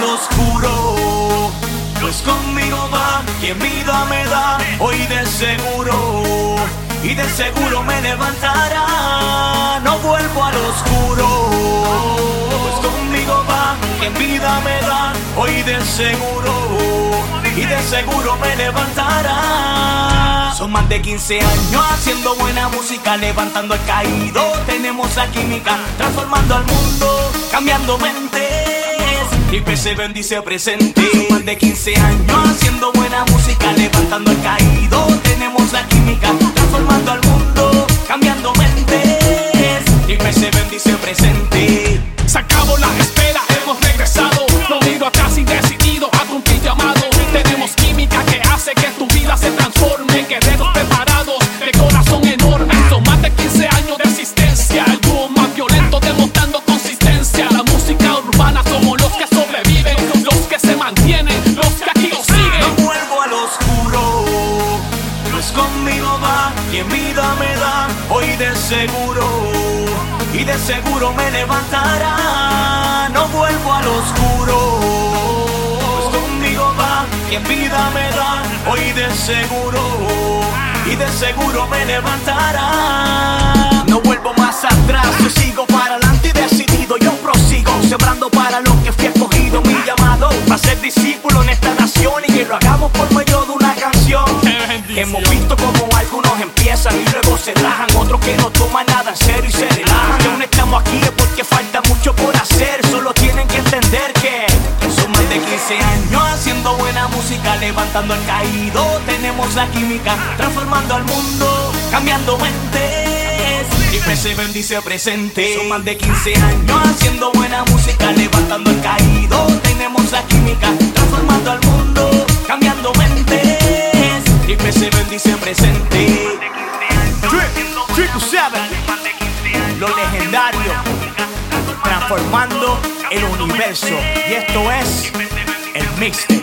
al oscuro. Pues conmigo va quien vida me da, hoy de seguro, y de seguro me levantará. No vuelvo al oscuro. Pues conmigo va quien vida me da, hoy de seguro y de seguro me levantará. Son más de 15 años haciendo buena música, levantando al caído. Tenemos la química, transformando al mundo, cambiando mente y se bendice presente. Más de 15 años haciendo buena música, levantando el caído. Tenemos la química, transformando al mundo, cambiando mentes. Y se bendice presente. Se acabó la espera, hemos regresado. No miro atrás y decidido a cumplir llamado. Me da, hoy de seguro, y de seguro me levantará. No vuelvo al oscuro, pues conmigo va, quien vida me da, hoy de seguro, y de seguro me levantará. No vuelvo más atrás, yo sigo para adelante y decidido, yo prosigo, sembrando para lo que fui tienen que entender que son más de 15 años haciendo buena música, levantando al caído. Tenemos la química, transformando al mundo, cambiando mentes. Y se bendice presente. Son más de 15 años haciendo buena música, levantando al caído. Tenemos la química, transformando al mundo, cambiando mentes. Y se bendice presente. Triple Seven, lo legendario, transformando el universo. Y esto es el mixtape.